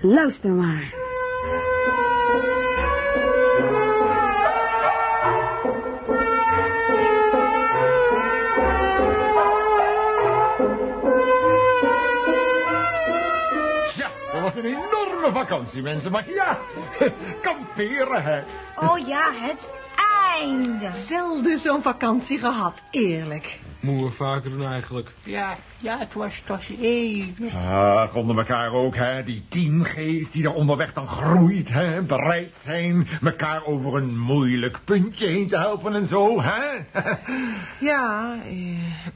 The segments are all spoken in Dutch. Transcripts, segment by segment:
Luister maar. Ja, dat was een enorme vakantie, mensen. Maar ja, kamperen, hè. Oh ja, het einde. Zelden zo'n vakantie gehad, eerlijk. Moeten we vaker doen eigenlijk. Ja, ja, het was toch even. Ah, onder elkaar ook, hè. Die teamgeest die er onderweg dan groeit, hè. Bereid zijn elkaar over een moeilijk puntje heen te helpen en zo, hè. Ja, eh,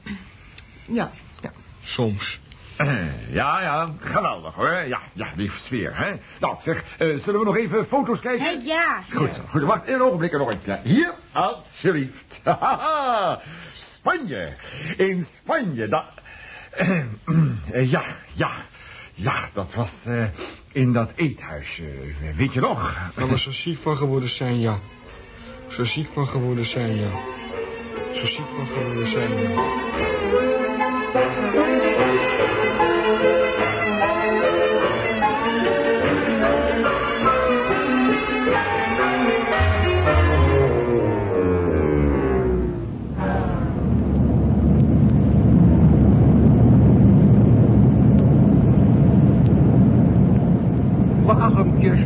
ja, ja. Soms. Ja, ja, geweldig hoor. Ja, ja, die sfeer, hè. Nou, zeg, eh, zullen we nog even foto's kijken? Hé, ja. Goed, goed, wacht een ogenblik nog een. Ja, hier, alsjeblieft. Spanje. In Spanje, dat... Eh, ja, ja, ja, dat was eh, in dat eethuisje, weet je nog? Kan er zo ziek van geworden zijn, ja. Zo ziek van geworden zijn, ja. Zo ziek van geworden zijn, ja.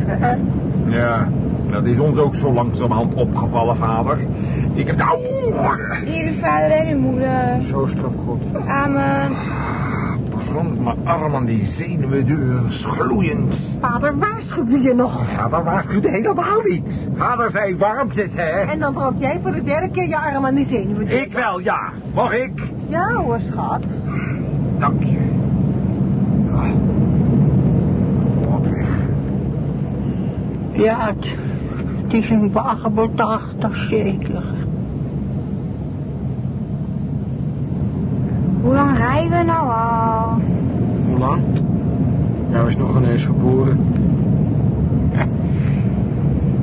Ja, dat is ons ook zo langzamerhand opgevallen, vader. Ik heb... Nou, Lieve vader en uw moeder. Zo straf God. Amen. brand mijn arm aan die zenuwdeur, gloeiend. Vader, waarschuw je nog? Vader waarschuwt helemaal niet. Vader zei warmpjes, hè? En dan brandt jij voor de derde keer je arm aan die zenuwen. Ik wel, ja. Mag ik? Ja hoor, schat. Dank je. Ah. Wat weg. Ja, het, het is een wagenbedrag, dat zeker. Hoe lang rijden we nou al? Hoe lang? Nou is nog ineens geboren.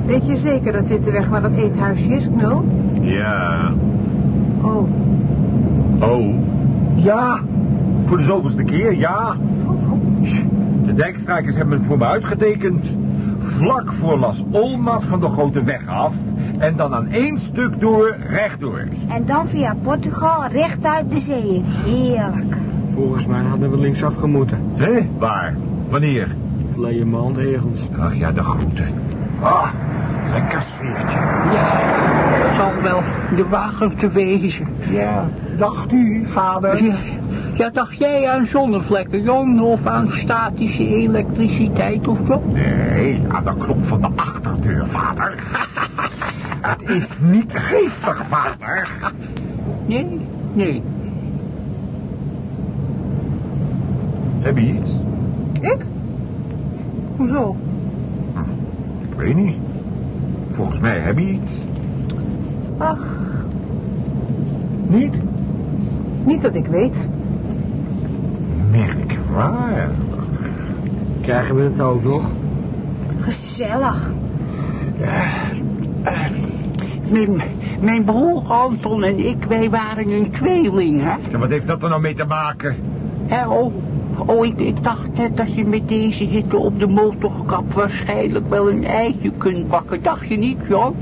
Weet je zeker dat dit de weg waar dat eethuisje is, Knul? Ja. Oh, Oh. Ja. Voor de zoveelste keer, ja. De dijkstrakers hebben het voor me uitgetekend. Vlak voor Las Olmas van de grote weg af. En dan aan één stuk door, rechtdoor. En dan via Portugal rechtuit de zee. Heerlijk. Volgens mij hadden we linksaf gemoeten. Hé? Waar? Wanneer? Verleden maand ergens. Ach ja, de groeten. Ah, lekker sfeertje. Ja, het zal wel de wagen te wezen. ja. Dacht u, vader? Ja, ja, dacht jij aan zonnevlekken, jong, of aan statische elektriciteit of zo? Nee, aan de knop van de achterdeur, vader. Het is niet geestig, vader. Nee, nee. Heb je iets? Ik? Hoezo? Ik weet niet. Volgens mij heb je iets. Ach, Niet? niet dat ik weet. Merkwaardig. Krijgen we het ook nog? Gezellig. Mijn, mijn broer Anton en ik, wij waren een tweeling, hè? En wat heeft dat er nou mee te maken? Hè, oh, oh ik, ik dacht net dat je met deze hitte op de motorkap waarschijnlijk wel een eitje kunt bakken. Dacht je niet, Jan?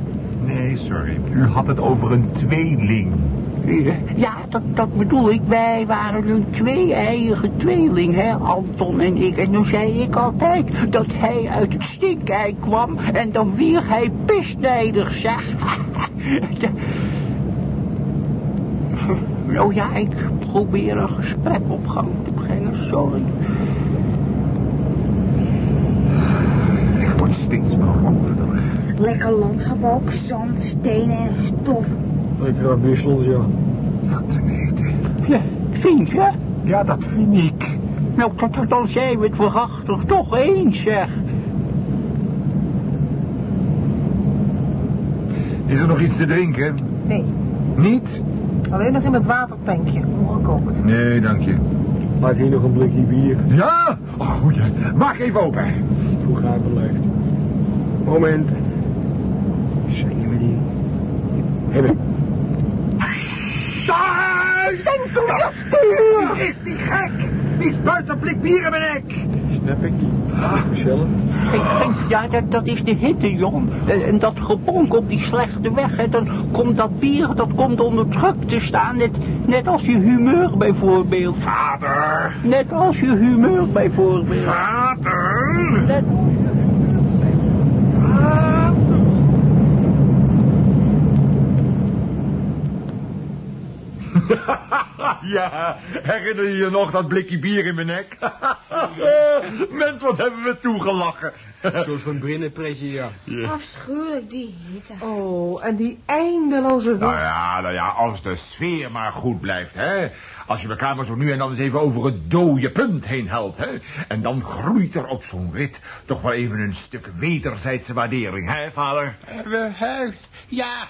Nee, sorry. U had het over een tweeling. Ja, dat, dat bedoel ik. Wij waren een twee-eiige tweeling, hè, Anton en ik. En nu zei ik altijd dat hij uit het stinkei kwam en dan wier hij pisnijdig, zeg. Nou ja, ik probeer een gesprek op gang te brengen, sorry. Ik word steeds beroerder. Lekker landschap ook. Zand, stenen en stof. Lekker wissels, ja. Wat te eten. Ja, vind je? Ja, dat vind ik. Nou, dat, dan zijn we het waarachtig toch eens, zeg. Is er nog iets te drinken? Nee, Niet? alleen nog in het watertankje, ongekookt. Nee, dank je. Maak hier nog een blikje bier. Ja? Oh, goed. Maak even open. Hoe graag beleefd. Moment. Zijn we die? Hebben. Daar! Denk toch dat stuur! Is die gek? Die spuit een blik bier in mijn nek. snap ik. Geen, ja, dat, dat is de hitte, Jon. En, en dat gebonk op die slechte weg, hè, dan komt dat bier, dat komt onder druk te staan. Net, net als je humeur bijvoorbeeld. Vader! Net als je humeur bijvoorbeeld. Vader! Net... ja, herinner je je nog dat blikje bier in mijn nek? Mens, wat hebben we toegelachen. Een soort van brinnenpretje, ja. Afschuwelijk, die hitte. Oh, en die eindeloze Nou ja, nou ja, als de sfeer maar goed blijft, hè. Als je elkaar maar zo nu en dan eens even over het dode punt heen helpt, hè. En dan groeit er op zo'n rit toch wel even een stuk wederzijdse waardering, hè, vader? We, hè, ja,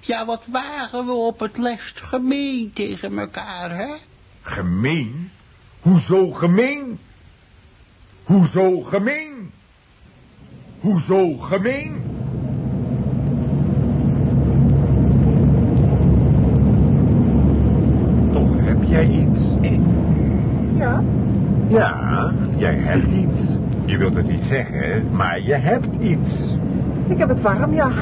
ja, wat waren we op het lest gemeen tegen elkaar, hè? Gemeen? Hoezo gemeen? Hoezo gemeen? Hoezo gemeen? Toch heb jij iets? Ja, Ja, jij hebt iets. Je wilt het niet zeggen, maar je hebt iets. ik heb het warm, ja.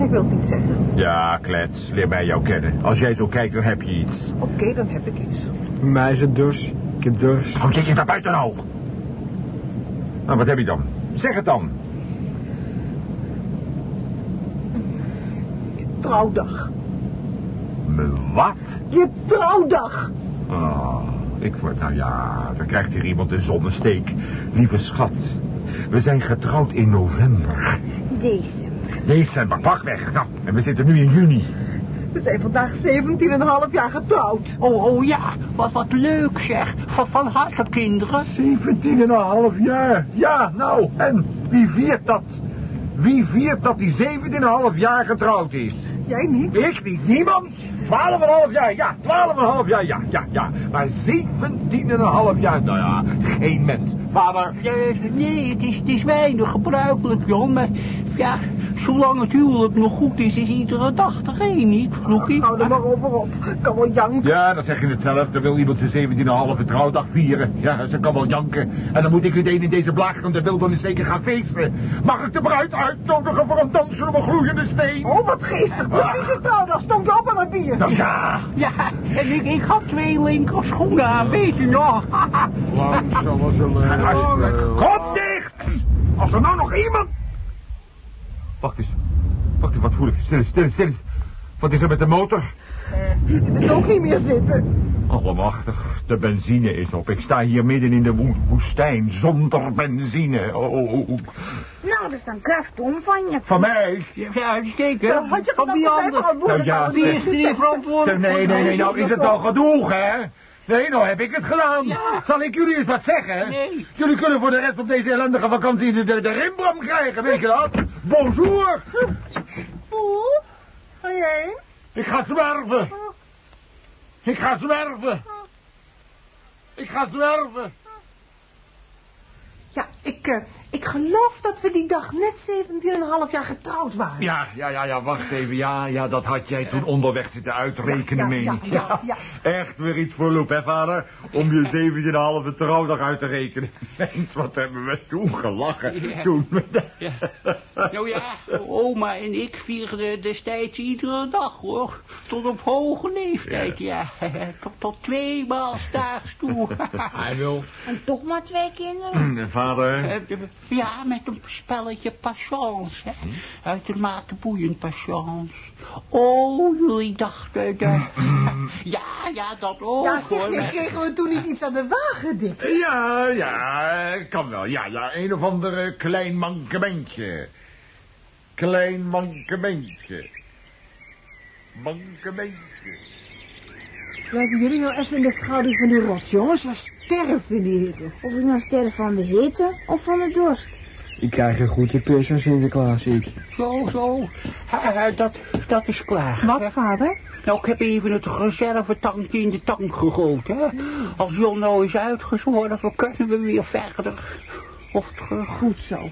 Ik wil het niet zeggen. Ja, klets, leer mij jou kennen. Als jij zo kijkt, dan heb je iets. Oké, dan heb ik iets. Mij is het dorst. Ik heb dorst. Houd je daar buiten nou? Nou, wat heb je dan? Zeg het dan. Trouwdag. Me wat? Je trouwdag. Oh, ik word, nou ja, dan krijgt hier iemand een zonnesteek. Lieve schat, we zijn getrouwd in november. Deze. December, pak weg. Nou, en we zitten nu in juni. We zijn vandaag 17,5 jaar getrouwd. Oh, oh ja, wat, wat leuk zeg. Van, van harte, kinderen. 17 en een half jaar. Ja, nou, en wie viert dat? Wie viert dat die 17 en een half jaar getrouwd is? Jij niet? Ik niet, niemand. 12 en een half jaar, ja, 12 en een half jaar, ja, ja, ja. Maar 17 en een half jaar, nou ja, geen mens. Vader, Eh, nee, het is, het is weinig gebruikelijk, Jon. Maar ja, zolang het huwelijk nog goed is, is iedere dag er één, niet, Vloekie? Hou er maar over op. Kan wel janken. Ja, dan zeg je het zelf. Dan wil iemand zijn 17,5 trouwdag vieren. Ja, ze kan wel janken. En dan moet ik meteen in deze blakerende wildernis zeker gaan feesten. Mag ik de bruid uitnodigen voor een dansje op een gloeiende steen? Oh, wat geestig. Precies je trouwdag stond je op aan het bier. Nou ja. Ja, en ik, ik had twee linker schoenen aan, weet je nog? Als eh, je... Kop dicht! Als er nou nog iemand... Wacht eens. Wacht eens, wat voel ik? Stil stil stil eens. Wat is er met de motor? Je ziet het ook niet meer zitten. Allemachtig, de benzine is op. Ik sta hier midden in de wo- woestijn zonder benzine. Oh, oh, oh. Nou, dat is dan krachtom van je. Van mij? Ja, uitstekend. Dan had je Van wie anders? Nou ja. Wie is niet verantwoordelijk Nee, nee, nee, nou is het al genoeg, hè? Nee, nou heb ik het gedaan. Ja. Zal ik jullie eens wat zeggen? Nee. Jullie kunnen voor de rest op deze ellendige vakantie de, de, de rimbram krijgen, weet je dat? Bonjour. Je heen? Ik ga zwerven. Ik ga zwerven. Ik ga zwerven. Ja, ik, eh, ik geloof dat we die dag net 17,5 jaar getrouwd waren. Ja, ja, ja, ja, wacht even. Ja, ja, dat had jij toen onderweg zitten uitrekenen, Ja, ja, meen ja, ik. ja, ja. Echt weer iets voor Loep, hè, vader? Om je 17,5 trouwdag uit te rekenen. Mens, wat hebben we toen gelachen. Ja. Toen we... Ja. Nou ja, oma en ik vierden destijds iedere dag, hoor. Tot op hoge leeftijd, ja. Tot, tot twee maal staags toe. Hij wil. En toch maar twee kinderen. Vader... Eh, Ja, met een spelletje patience, hè. Uitermate boeiend patience. Oh, jullie dachten dat... Ja, ja, dat ook, Ja, zeg, hoor. maar- kregen we toen niet iets aan de wagen, Dick? Ja, ja, kan wel. Ja, ja, een of ander eh, klein mankementje. Klein mankementje. Mankementje. Blijven jullie nou even in de schaduw van die rots, jongens? We sterven in die hitte. Of ik nou sterf van de hitte of van de dorst. Ik krijg een goede pers aan Sinterklaas, ik. Zo, zo. Eh, eh, dat, dat is klaar. Wat, vader? Nou, ik heb even het reservetankje in de tank gegooid, hè. Als John nou is uitgezworven, kunnen we weer verder. Of terug. Goed zo.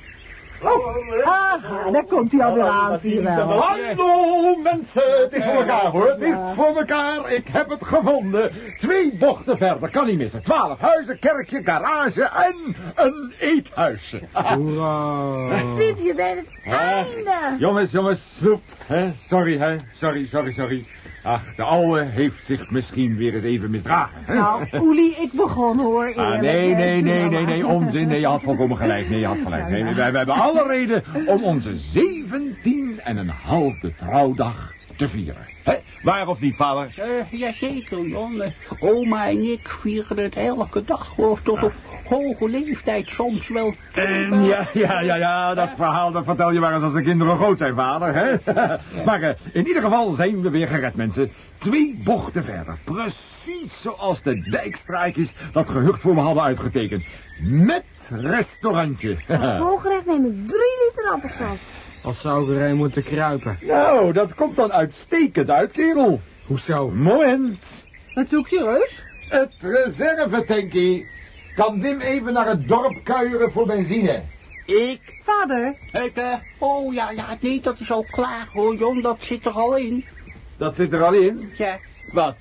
Ah, daar komt hij alweer aan, zie je wel. Hallo mensen, het is voor elkaar hoor, het is voor elkaar. Ik heb het gevonden. Twee bochten verder, kan niet missen. Twaalf huizen, kerkje, garage en een eethuisje. Hoera. Piep, je bent het einde. Jongens, jongens, sloep. Hè? Sorry, hè? Sorry, sorry, sorry. Ach, de ouwe heeft zich misschien weer eens even misdragen. Hè? Nou, Oelie, ik begon hoor. Ah, nee, nee, nee, nee, nee, onzin. Nee, je had volkomen gelijk. Nee, je had gelijk. Nee, nee, wij, wij hebben alle reden om onze zeventien en een halve trouwdag te vieren. Hè? Waar of niet, vader? Eh, jazeker, Jon. Eh, Oma en ik vieren het elke dag, geloof tot op hoge leeftijd, soms wel. En ja, ja, ja, ja, dat verhaal dat vertel je maar eens als de kinderen groot zijn, vader. Hè? maar eh, in ieder geval zijn we weer gered, mensen. Twee bochten verder. Precies zoals de dijkstraatjes dat gehucht voor me hadden uitgetekend. Met restaurantje. Als volgerecht neem ik drie liter appelsap. Als zou ik erin moeten kruipen. nou, dat komt dan uitstekend uit, kerel. Hoezo? Moment. Wat zoek je, Reus? Het reservetankie. Kan Wim even naar het dorp kuieren voor benzine? Ik? Vader, Ik, eh, oh ja, ja, nee, dat is al klaar hoor, Jon, dat zit er al in. Dat zit er al in. Ja, Wat?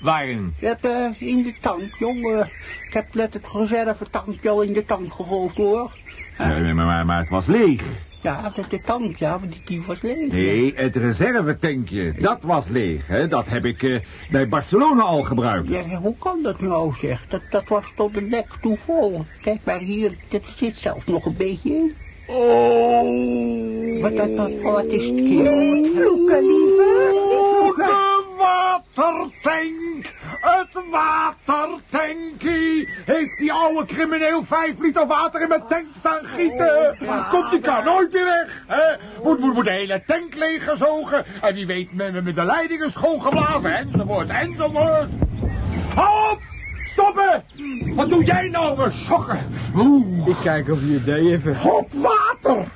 Waarin? je hebt eh, in de tank, jongen. Ik heb net het reservetankje al in de tank gegooid hoor. Nee, nee, maar, maar, maar het was leeg. Ja, de, de tank, ja, want die, die was leeg. Nee, het reservetankje, dat was leeg. Hè? Dat heb ik eh, bij Barcelona al gebruikt. Ja, hoe kan dat nou, zeg? Dat, dat was tot de nek toe vol. Kijk maar hier, er zit zelfs nog een beetje in. Oh. Wat, wat, wat, wat is het, kerel? niet vloeken, lieve. Vloeken. Watertank! Het watertankie! Heeft die oude crimineel vijf liter water in mijn tank staan gieten? Komt die kan nooit meer weg, hè? Moet, moet, moet de hele tank leeggezogen. En wie weet met, met de leidingen schoongeblazen, enzovoort, enzovoort. Hou op! Stoppen! Wat doe jij nou, we sokken? Oeh. Ik kijk of je het deed even. Op water!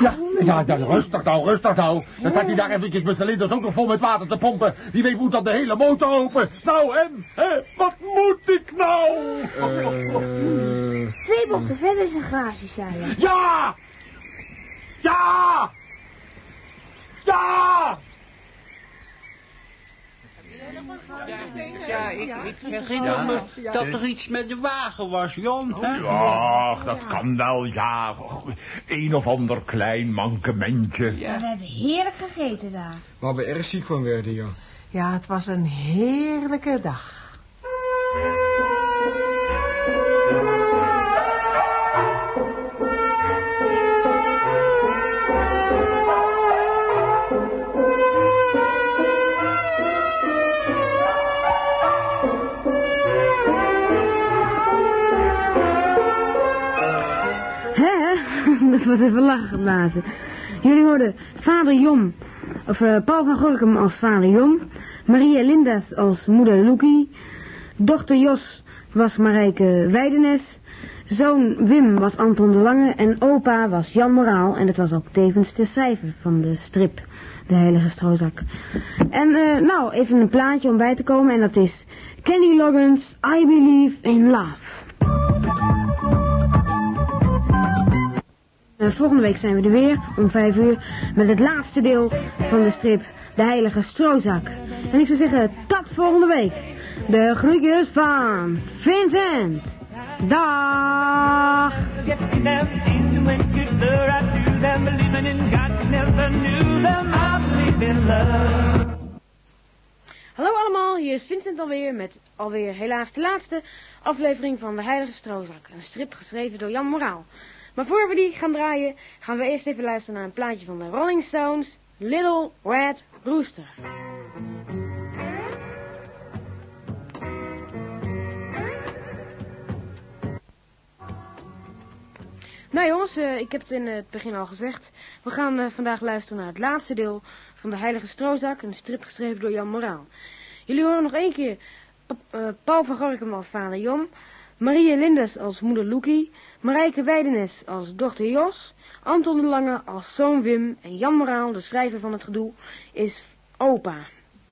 Ja, ja, ja, rustig nou, rustig nou. Dan staat hij daar eventjes met zijn ook nog vol met water te pompen. Wie weet moet dan de hele motor open. Nou en, hè, wat moet ik nou? Eh, Twee bochten verder is een garage, zei je. Ja! Ja! Ja! Ja, ik, ik herinner me dat er iets met de wagen was, Jon. hè? Ja, dat kan wel, ja. Een of ander klein mankementje. En we hebben heerlijk gegeten daar. waar we erg ziek van werden, ja. Ja, het was een heerlijke dag. Was even lachen geblazen. Jullie hoorden vader Jom, of eh, Paul van Gorkum als vader Jom, Maria Lindas als moeder Loekie, dochter Jos was Marijke Weidenes, zoon Wim was Anton de Lange en opa was Jan Moraal en dat was ook tevens de schrijver van de strip, de heilige stroozak. En eh, nou, even een plaatje om bij te komen en dat is Kenny Loggins, I Believe in Love. Eh, volgende week zijn we er weer om vijf uur met het laatste deel van de strip De Heilige Stroozak. En ik zou zeggen, tot volgende week. De groetjes van Vincent. Dag. Hallo allemaal, hier is Vincent alweer met alweer helaas de laatste aflevering van De Heilige Stroozak. Een strip geschreven door Jan Moraal. Maar voor we die gaan draaien, gaan we eerst even luisteren naar een plaatje van de Rolling Stones, Little Red Rooster. Nou jongens, eh, ik heb het in het begin al gezegd. We gaan eh, vandaag luisteren naar het laatste deel van De Heilige Stroozak, een strip geschreven door Jan Moraal. Jullie horen nog één keer eh, Paul van Gorkum als vader Jom, Marie Lindes als moeder Loekie, Marijke Weidenes als dochter Jos, Anton de Lange als zoon Wim en Jan Moraal, de schrijver van het gedoe, is opa.